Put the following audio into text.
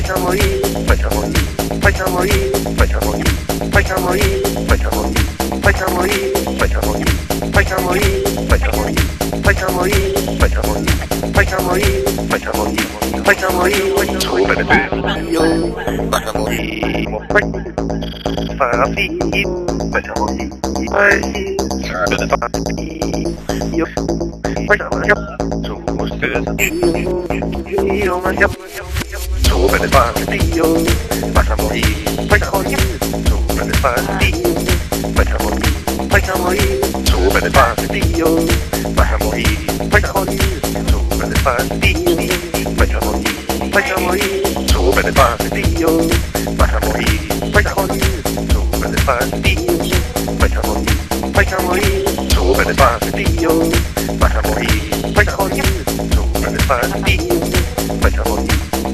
fecha morir, fecha morir, fecha morir, fecha morir, fecha morir, fecha morir, fecha morir, fecha morir, fecha morir, fecha morir, fecha morir, fecha morir, fecha morir, fecha morir, fecha morir, vas a morir, fácil, fecha morir, fácil, yo, fecha morir, somos ustedes, yo, yo, yo, yo, yo, 出卖的贩子哟，不想我依，不想我依。出卖的贩子哟，不想我依，不想我依。出卖的贩子哟，不想我依，不想我依。出卖的贩子哟，不想我依，不想我依。出卖的贩子哟，不想我依，不想我依。出卖的贩子哟，不想我依，不想我依。